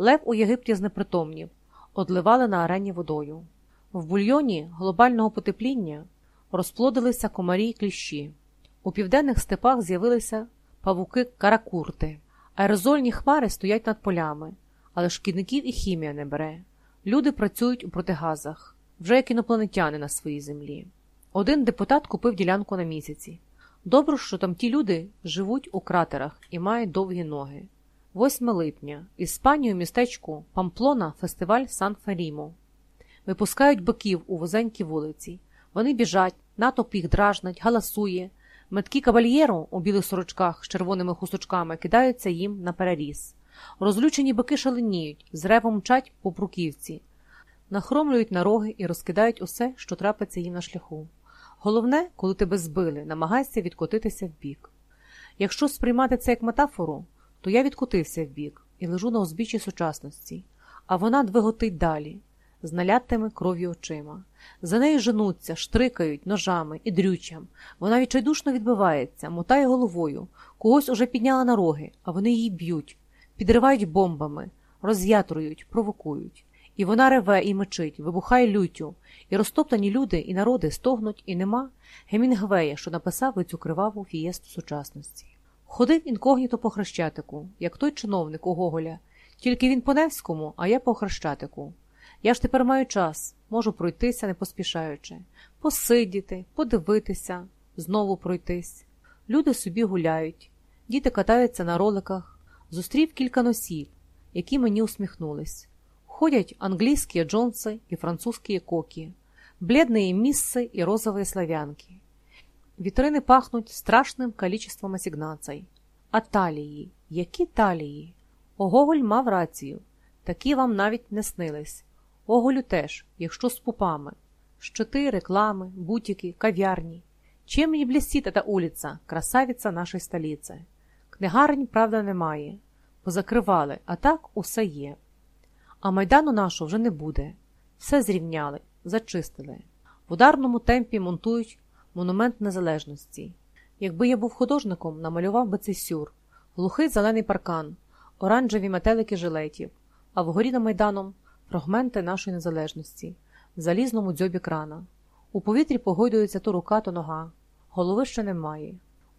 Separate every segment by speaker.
Speaker 1: Лев у Єгипті знепритомнів, одливали на арені водою. В бульйоні глобального потепління розплодилися комарі й кліщі. У південних степах з'явилися павуки каракурти. Аерозольні хмари стоять над полями, але шкідників і хімія не бере. Люди працюють у протигазах, вже як інопланетяни на своїй землі. Один депутат купив ділянку на місяці. Добре, що там ті люди живуть у кратерах і мають довгі ноги. 8 липня. Іспанію містечку Памплона фестиваль Сан Ферімо. Випускають биків у вузенькі вулиці. Вони біжать, натовп їх дражнить, галасує. Меткі кавальєру у білих сорочках з червоними хусточками кидаються їм на переріз. Розлючені бики шаленіють, з ревом мчать по бруківці, нахромлюють на роги і розкидають усе, що трапиться їм на шляху. Головне, коли тебе збили, намагайся відкотитися вбік. Якщо сприймати це як метафору, то я відкотився вбік і лежу на узбіччі сучасності, а вона двиготить далі, з налятими кров'ю очима. За нею женуться, штрикають ножами і дрючам. Вона відчайдушно відбивається, мотає головою, когось уже підняла на роги, а вони її б'ють, підривають бомбами, роз'ятрують, провокують. І вона реве і мечить, вибухає люттю, і розтоптані люди і народи стогнуть, і нема Гемінгвея, що написав цю криваву фієсту сучасності. Ходив інкогніто по хрещатику, як той чиновник у Гоголя, тільки він по Невському, а я по хрещатику. Я ж тепер маю час, можу пройтися, не поспішаючи, посидіти, подивитися, знову пройтись. Люди собі гуляють, діти катаються на роликах, зустрів кілька носів, які мені усміхнулись. Ходять англійські джонси і французькі коки, бледные миссы і розові славянки. Вітрини пахнуть страшним количеством асігнацій. А талії, які талії? Оголь мав рацію, такі вам навіть не снились. Оголю теж, якщо з пупами. Щити, реклами, бутики, кав'ярні. Чим не блістить эта улица, красавиця нашої столиці? Книгарень, правда, немає. Позакривали, а так усе є. А майдану нашого вже не буде. Все зрівняли, зачистили. В ударному темпі монтують монумент незалежності. Якби я був художником, намалював би цей сюр, глухий зелений паркан, оранжеві метелики жилетів, а вгорі на майданом фрагменти нашої незалежності, в залізному дзьобі крана. У повітрі погойдується то рука, то нога. Голови ще немає.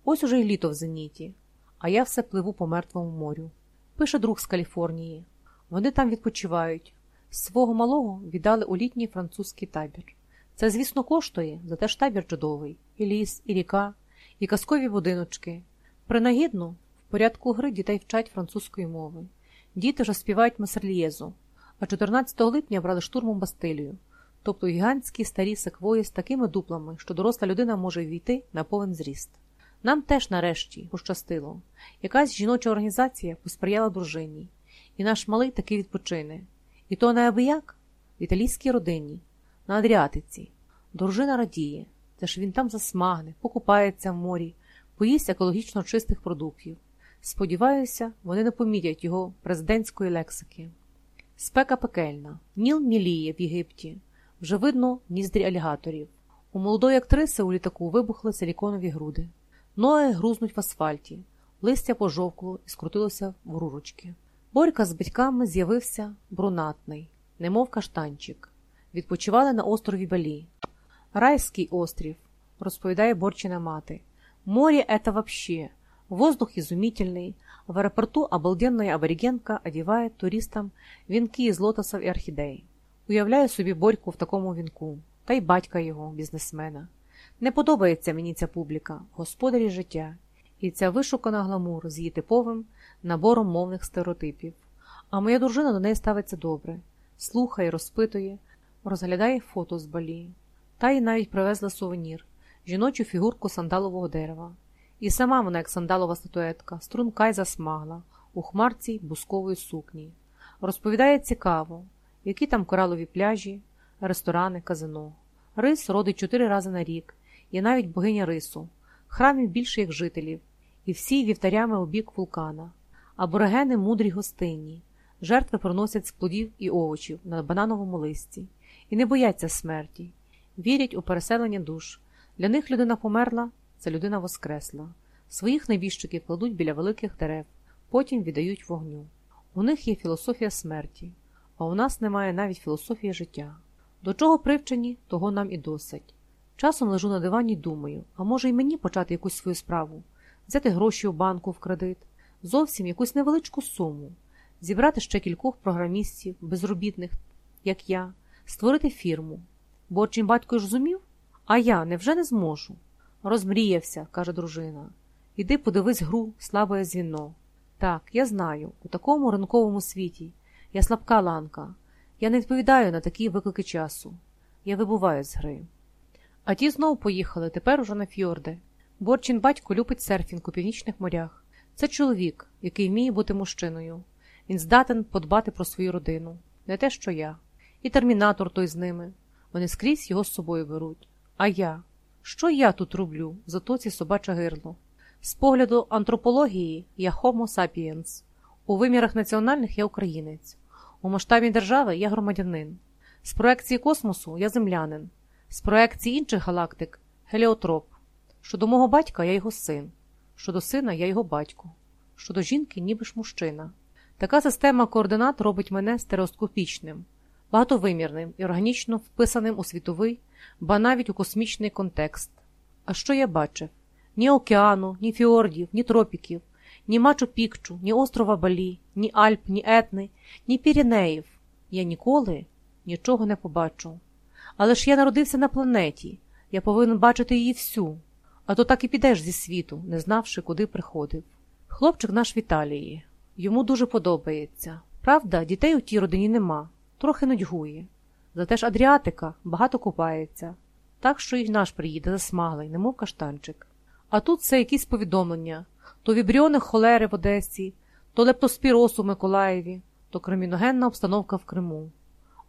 Speaker 1: Ось уже й літо в зеніті, а я все пливу по мертвому морю. Пише друг з Каліфорнії. Вони там відпочивають. Свого малого віддали у літній французький табір. Це, звісно, коштує, зате ж табір чудовий, і ліс, і ріка, і казкові будиночки. Принагідно, в порядку гри дітей вчать французької мови. Діти ж співають Масерлієзу, а 14 липня брали штурмом Бастилію, тобто гігантські старі секвої з такими дуплами, що доросла людина може війти на повен зріст. Нам теж нарешті пощастило. Якась жіноча організація посприяла дружині, і наш малий таки відпочине. І то неабияк в італійській родині, на Адріатиці. Дружина радіє, це ж він там засмагне, покупається в морі, поїсть екологічно чистих продуктів. Сподіваюся, вони не помітять його президентської лексики. Спека пекельна, ніл міліє в Єгипті. Вже видно ніздрі алігаторів. У молодої актриси у літаку вибухли силіконові груди. Ноги грузнуть в асфальті, листя пожовкло і скрутилося в рурочки. Борька з батьками з'явився брунатний, немов каштанчик Відпочивали на острові Балі. Райський острів, розповідає Борчина мати. Море это вообще. Воздух изумительный. В аэропорту обалденная аборигенка одевает туристам вінки із лотосів і орхідей. Уявляю собі Борьку в такому вінку, та й батька його, бізнесмена. Не подобається мені ця публіка, господарі життя, і ця вишукана гламур з її типовим набором мовних стереотипів. А моя дружина до неї ставиться добре, слухає, розпитує, розглядає фото з балі. Та й навіть привезла сувенір жіночу фігурку сандалового дерева. І сама вона, як сандалова статуетка, струнка й засмагла, у хмарці бускової сукні. Розповідає цікаво, які там коралові пляжі, ресторани, казино. Рис родить чотири рази на рік, є навіть богиня рису, храмів більше як жителів, і всі вівтарями у бік вулкана. Аборигени мудрі гостинні, жертви приносять з плодів і овочів на банановому листі, і не бояться смерті, вірять у переселення душ. Для них людина померла, це людина воскресла. Своїх небіжчиків кладуть біля великих дерев, потім віддають вогню. У них є філософія смерті, а у нас немає навіть філософії життя. До чого привчені, того нам і досить. Часом лежу на дивані й думаю, а може й мені почати якусь свою справу, взяти гроші у банку в кредит, зовсім якусь невеличку суму, зібрати ще кількох програмістів, безробітних, як я, створити фірму. Бо батько ж зумів, а я невже не зможу. Розмріявся, каже дружина. Іди подивись гру слабе звіно. Так, я знаю, у такому ринковому світі. Я слабка ланка. Я не відповідаю на такі виклики часу. Я вибуваю з гри. А ті знову поїхали, тепер уже на фьорди. Борчин батько любить серфінг у північних морях. Це чоловік, який вміє бути мужчиною. Він здатен подбати про свою родину, не те, що я. І термінатор той з ними. Вони скрізь його з собою беруть. А я? Що я тут роблю в затоці собаче гирло? З погляду антропології я Homo sapiens. У вимірах національних я українець. У масштабі держави я громадянин. З проекції космосу я землянин. З проекції інших галактик геліотроп. Щодо мого батька я його син. Щодо сина я його батько. Щодо жінки, ніби ж мужчина. Така система координат робить мене стереоскопічним, багатовимірним і органічно вписаним у світовий, ба навіть у космічний контекст. А що я бачив? Ні океану, ні фіордів, ні тропіків, ні Мачу Пікчу, ні острова Балі, ні Альп, ні Етни, ні Пірінеїв. Я ніколи нічого не побачу. Але ж я народився на планеті, я повинен бачити її всю, а то так і підеш зі світу, не знавши, куди приходив. Хлопчик наш в Італії. Йому дуже подобається. Правда, дітей у тій родині нема, трохи нудьгує. Зате ж Адріатика багато купається, так що і наш приїде засмаглий, немов каштанчик. А тут це якісь повідомлення то вібріони холери в Одесі, то лептоспіроз у Миколаєві, то криміногенна обстановка в Криму.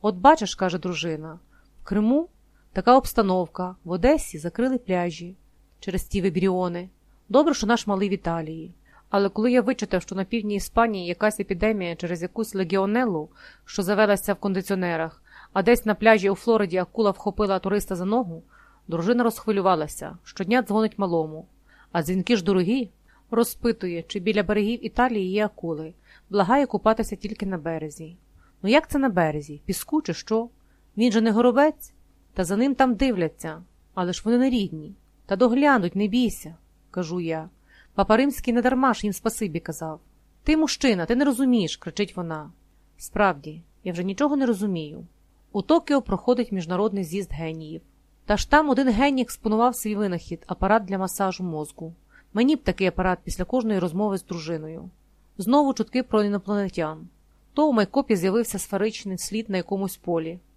Speaker 1: От бачиш, каже дружина, в Криму така обстановка, в Одесі закрили пляжі через ті вібріони. Добре, що наш малий в Італії. Але коли я вичитав, що на півдні Іспанії якась епідемія через якусь легіонелу, що завелася в кондиціонерах, а десь на пляжі у Флориді акула вхопила туриста за ногу, дружина розхвилювалася, щодня дзвонить малому. А дзвінки ж дорогі, розпитує, чи біля берегів Італії є акули, благає купатися тільки на березі. Ну як це на березі? Піску чи що? Він же не горобець, та за ним там дивляться, але ж вони не рідні. Та доглянуть, не бійся, кажу я. Папа Римський не дарма ж їм спасибі казав. Ти мужчина, ти не розумієш, кричить вона. Справді, я вже нічого не розумію. У Токіо проходить міжнародний з'їзд геніїв. Та ж там один геній експонував свій винахід, апарат для масажу мозку. Мені б такий апарат після кожної розмови з дружиною. Знову чутки про інопланетян. То у майкопі з'явився сферичний слід на якомусь полі.